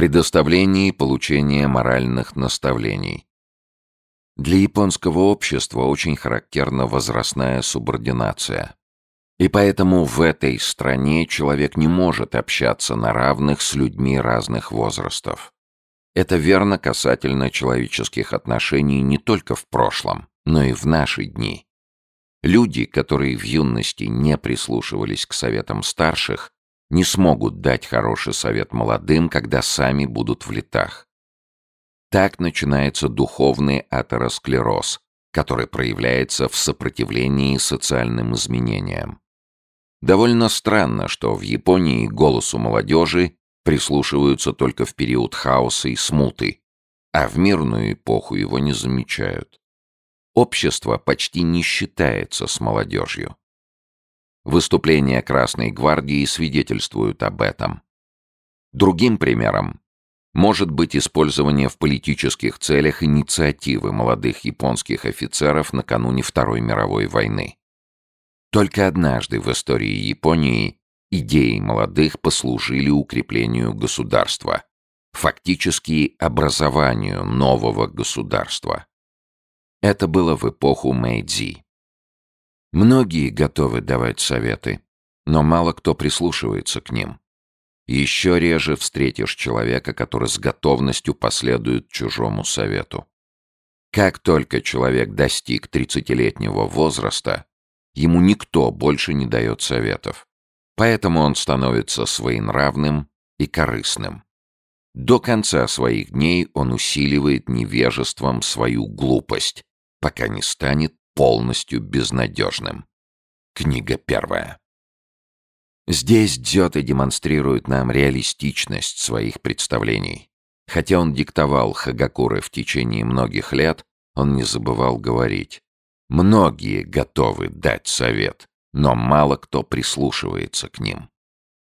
Предоставление и получение моральных наставлений. Для японского общества очень характерна возрастная субординация. И поэтому в этой стране человек не может общаться на равных с людьми разных возрастов. Это верно касательно человеческих отношений не только в прошлом, но и в наши дни. Люди, которые в юности не прислушивались к советам старших, не смогут дать хороший совет молодым, когда сами будут в летах. Так начинается духовный атеросклероз, который проявляется в сопротивлении социальным изменениям. Довольно странно, что в Японии голосу молодежи прислушиваются только в период хаоса и смуты, а в мирную эпоху его не замечают. Общество почти не считается с молодежью. Выступления Красной Гвардии свидетельствуют об этом. Другим примером может быть использование в политических целях инициативы молодых японских офицеров накануне Второй мировой войны. Только однажды в истории Японии идеи молодых послужили укреплению государства, фактически образованию нового государства. Это было в эпоху Мэйдзи. Многие готовы давать советы, но мало кто прислушивается к ним. Еще реже встретишь человека, который с готовностью последует чужому совету. Как только человек достиг тридцатилетнего возраста, ему никто больше не дает советов. Поэтому он становится своенравным и корыстным. До конца своих дней он усиливает невежеством свою глупость, пока не станет полностью безнадежным. Книга первая. Здесь Дзёте демонстрирует нам реалистичность своих представлений. Хотя он диктовал Хагакуры в течение многих лет, он не забывал говорить. Многие готовы дать совет, но мало кто прислушивается к ним.